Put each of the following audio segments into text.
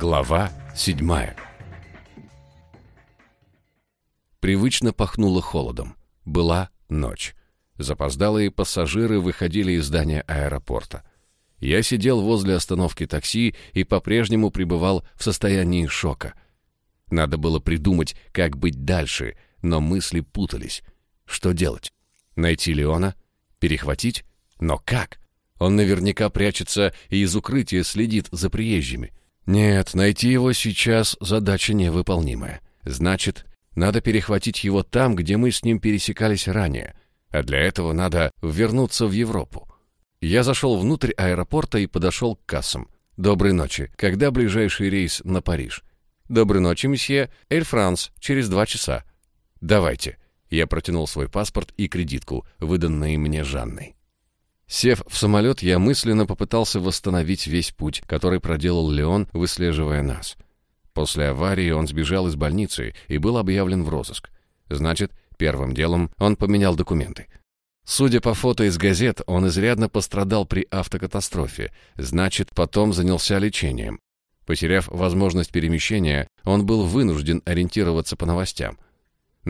Глава седьмая Привычно пахнуло холодом. Была ночь. Запоздалые пассажиры выходили из здания аэропорта. Я сидел возле остановки такси и по-прежнему пребывал в состоянии шока. Надо было придумать, как быть дальше, но мысли путались. Что делать? Найти Леона? Перехватить? Но как? Он наверняка прячется и из укрытия следит за приезжими. Нет, найти его сейчас задача невыполнимая. Значит, надо перехватить его там, где мы с ним пересекались ранее. А для этого надо вернуться в Европу. Я зашел внутрь аэропорта и подошел к кассам. «Доброй ночи. Когда ближайший рейс на Париж?» «Доброй ночи, месье. Эль Франс. Через два часа». «Давайте». Я протянул свой паспорт и кредитку, выданные мне Жанной. Сев в самолет, я мысленно попытался восстановить весь путь, который проделал Леон, выслеживая нас. После аварии он сбежал из больницы и был объявлен в розыск. Значит, первым делом он поменял документы. Судя по фото из газет, он изрядно пострадал при автокатастрофе, значит, потом занялся лечением. Потеряв возможность перемещения, он был вынужден ориентироваться по новостям –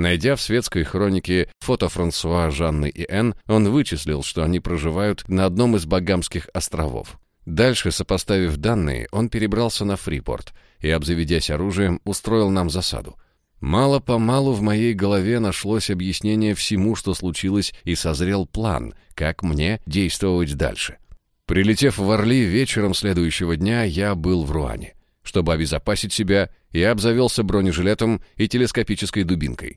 Найдя в светской хронике фото Франсуа, Жанны и Энн, он вычислил, что они проживают на одном из Багамских островов. Дальше, сопоставив данные, он перебрался на Фрипорт и, обзаведясь оружием, устроил нам засаду. Мало-помалу в моей голове нашлось объяснение всему, что случилось, и созрел план, как мне действовать дальше. Прилетев в Орли вечером следующего дня, я был в Руане. Чтобы обезопасить себя, я обзавелся бронежилетом и телескопической дубинкой.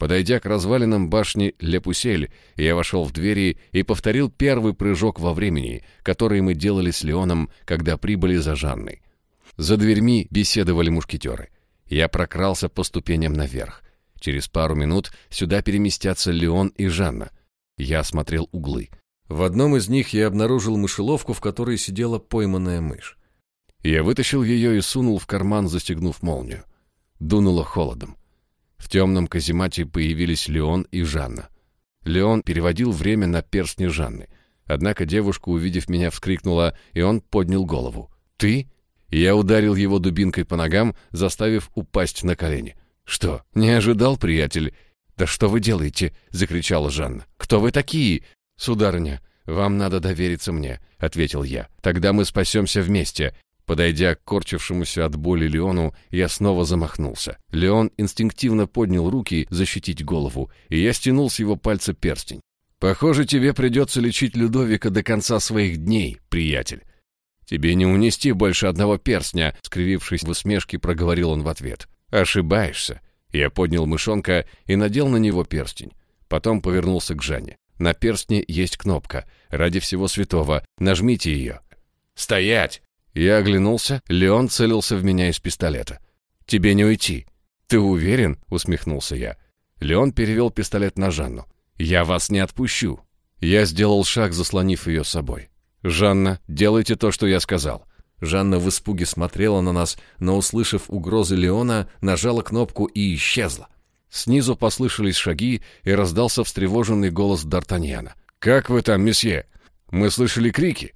Подойдя к развалинам башни Лепусель, я вошел в двери и повторил первый прыжок во времени, который мы делали с Леоном, когда прибыли за Жанной. За дверьми беседовали мушкетеры. Я прокрался по ступеням наверх. Через пару минут сюда переместятся Леон и Жанна. Я осмотрел углы. В одном из них я обнаружил мышеловку, в которой сидела пойманная мышь. Я вытащил ее и сунул в карман, застегнув молнию. Дунуло холодом. В темном каземате появились Леон и Жанна. Леон переводил время на перстни Жанны. Однако девушка, увидев меня, вскрикнула, и он поднял голову. «Ты?» Я ударил его дубинкой по ногам, заставив упасть на колени. «Что, не ожидал, приятель?» «Да что вы делаете?» — закричала Жанна. «Кто вы такие?» «Сударыня, вам надо довериться мне», — ответил я. «Тогда мы спасемся вместе. Подойдя к корчившемуся от боли Леону, я снова замахнулся. Леон инстинктивно поднял руки защитить голову, и я стянул с его пальца перстень. «Похоже, тебе придется лечить Людовика до конца своих дней, приятель». «Тебе не унести больше одного перстня», — скривившись в усмешке, проговорил он в ответ. «Ошибаешься». Я поднял мышонка и надел на него перстень. Потом повернулся к Жанне. «На перстне есть кнопка. Ради всего святого. Нажмите ее». «Стоять!» Я оглянулся, Леон целился в меня из пистолета. «Тебе не уйти». «Ты уверен?» — усмехнулся я. Леон перевел пистолет на Жанну. «Я вас не отпущу». Я сделал шаг, заслонив ее собой. «Жанна, делайте то, что я сказал». Жанна в испуге смотрела на нас, но, услышав угрозы Леона, нажала кнопку и исчезла. Снизу послышались шаги, и раздался встревоженный голос Д'Артаньяна. «Как вы там, месье? Мы слышали крики».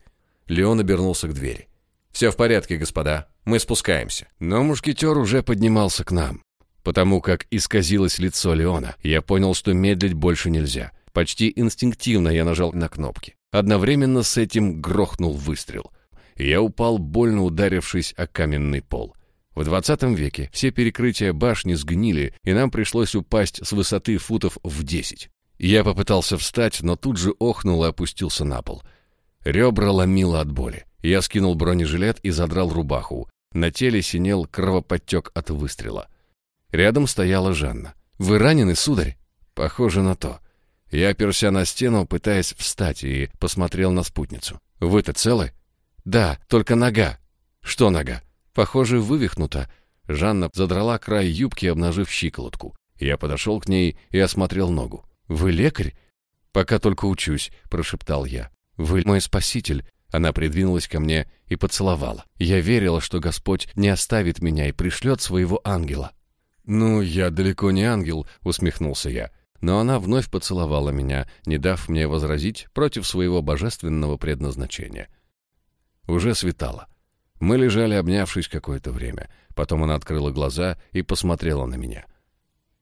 Леон обернулся к двери. «Все в порядке, господа. Мы спускаемся». Но мушкетер уже поднимался к нам. Потому как исказилось лицо Леона, я понял, что медлить больше нельзя. Почти инстинктивно я нажал на кнопки. Одновременно с этим грохнул выстрел. Я упал, больно ударившись о каменный пол. В 20 веке все перекрытия башни сгнили, и нам пришлось упасть с высоты футов в 10. Я попытался встать, но тут же охнул и опустился на пол. Ребра ломило от боли. Я скинул бронежилет и задрал рубаху. На теле синел кровоподтек от выстрела. Рядом стояла Жанна. «Вы ранены, сударь?» «Похоже на то». Я оперся на стену, пытаясь встать, и посмотрел на спутницу. «Вы-то целы?» «Да, только нога». «Что нога?» «Похоже, вывихнута». Жанна задрала край юбки, обнажив щиколотку. Я подошел к ней и осмотрел ногу. «Вы лекарь?» «Пока только учусь», — прошептал я. «Вы мой спаситель. Она придвинулась ко мне и поцеловала. Я верила, что Господь не оставит меня и пришлет своего ангела. «Ну, я далеко не ангел», — усмехнулся я. Но она вновь поцеловала меня, не дав мне возразить против своего божественного предназначения. Уже светало. Мы лежали, обнявшись какое-то время. Потом она открыла глаза и посмотрела на меня.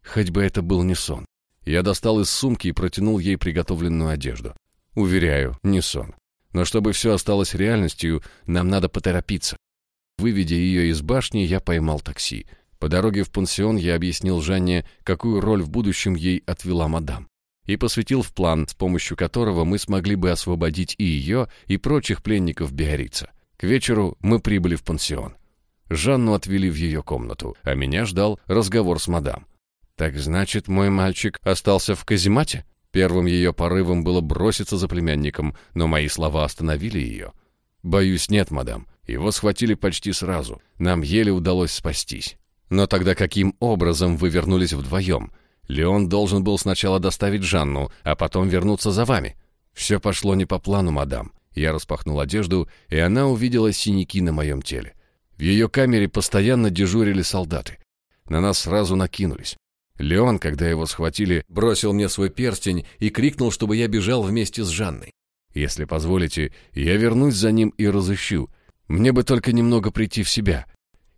Хоть бы это был не сон. Я достал из сумки и протянул ей приготовленную одежду. Уверяю, не сон. Но чтобы все осталось реальностью, нам надо поторопиться. Выведя ее из башни, я поймал такси. По дороге в пансион я объяснил Жанне, какую роль в будущем ей отвела мадам. И посвятил в план, с помощью которого мы смогли бы освободить и ее, и прочих пленников Биорица. К вечеру мы прибыли в пансион. Жанну отвели в ее комнату, а меня ждал разговор с мадам. «Так значит, мой мальчик остался в каземате?» Первым ее порывом было броситься за племянником, но мои слова остановили ее. «Боюсь, нет, мадам. Его схватили почти сразу. Нам еле удалось спастись. Но тогда каким образом вы вернулись вдвоем? Леон должен был сначала доставить Жанну, а потом вернуться за вами. Все пошло не по плану, мадам. Я распахнул одежду, и она увидела синяки на моем теле. В ее камере постоянно дежурили солдаты. На нас сразу накинулись. Леон, когда его схватили, бросил мне свой перстень и крикнул, чтобы я бежал вместе с Жанной. Если позволите, я вернусь за ним и разыщу. Мне бы только немного прийти в себя.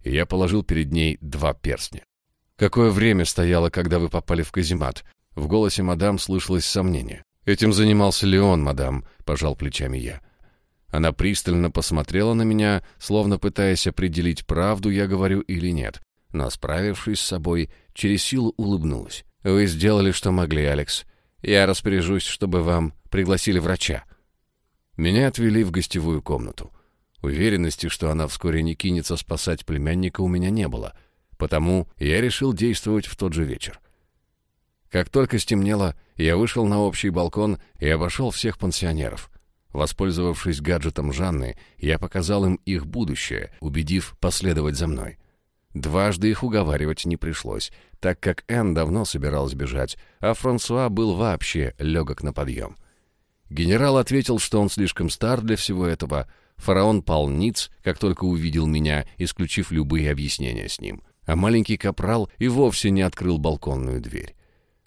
И я положил перед ней два перстня. Какое время стояло, когда вы попали в каземат? В голосе мадам слышалось сомнение. Этим занимался Леон, мадам, пожал плечами я. Она пристально посмотрела на меня, словно пытаясь определить, правду я говорю или нет но, справившись с собой, через силу улыбнулась. «Вы сделали, что могли, Алекс. Я распоряжусь, чтобы вам пригласили врача». Меня отвели в гостевую комнату. Уверенности, что она вскоре не кинется спасать племянника, у меня не было, потому я решил действовать в тот же вечер. Как только стемнело, я вышел на общий балкон и обошел всех пансионеров. Воспользовавшись гаджетом Жанны, я показал им их будущее, убедив последовать за мной. Дважды их уговаривать не пришлось, так как Энн давно собиралась бежать, а Франсуа был вообще легок на подъем. Генерал ответил, что он слишком стар для всего этого. Фараон пал ниц, как только увидел меня, исключив любые объяснения с ним. А маленький капрал и вовсе не открыл балконную дверь.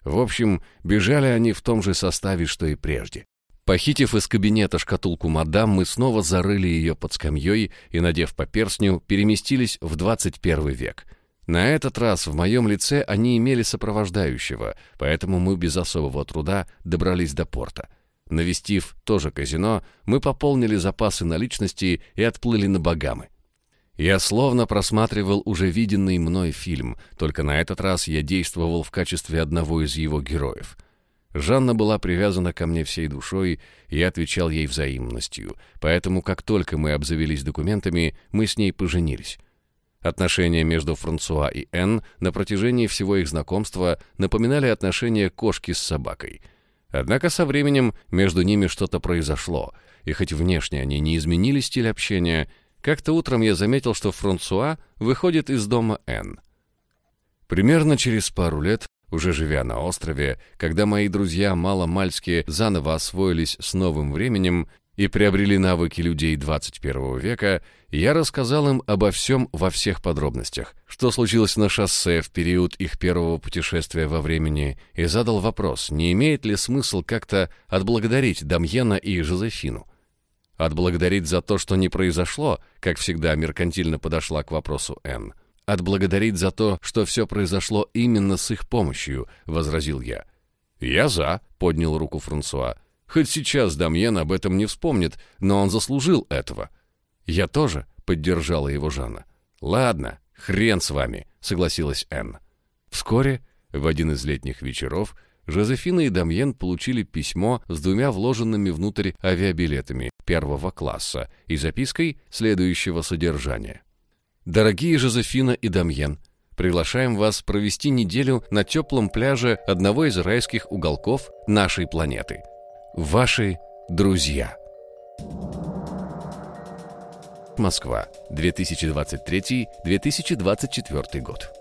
В общем, бежали они в том же составе, что и прежде. Похитив из кабинета шкатулку мадам, мы снова зарыли ее под скамьей и, надев по переместились в 21 век. На этот раз в моем лице они имели сопровождающего, поэтому мы без особого труда добрались до порта. Навестив тоже казино, мы пополнили запасы наличности и отплыли на Багамы. Я словно просматривал уже виденный мной фильм, только на этот раз я действовал в качестве одного из его героев — Жанна была привязана ко мне всей душой, и я отвечал ей взаимностью, поэтому как только мы обзавелись документами, мы с ней поженились. Отношения между Франсуа и Энн на протяжении всего их знакомства напоминали отношения кошки с собакой. Однако со временем между ними что-то произошло, и хоть внешне они не изменили стиль общения, как-то утром я заметил, что Франсуа выходит из дома Энн. Примерно через пару лет уже живя на острове, когда мои друзья мало-мальски заново освоились с новым временем и приобрели навыки людей 21 века, я рассказал им обо всем во всех подробностях, что случилось на шоссе в период их первого путешествия во времени, и задал вопрос, не имеет ли смысл как-то отблагодарить Дамьена и Жозефину. Отблагодарить за то, что не произошло, как всегда меркантильно подошла к вопросу Энн отблагодарить за то, что все произошло именно с их помощью», — возразил я. «Я за», — поднял руку Франсуа. «Хоть сейчас Дамьен об этом не вспомнит, но он заслужил этого». «Я тоже», — поддержала его Жанна. «Ладно, хрен с вами», — согласилась Энн. Вскоре, в один из летних вечеров, Жозефина и Дамьен получили письмо с двумя вложенными внутрь авиабилетами первого класса и запиской следующего содержания. Дорогие Жозефина и Дамьен, приглашаем вас провести неделю на теплом пляже одного из райских уголков нашей планеты. Ваши друзья. Москва, 2023-2024 год.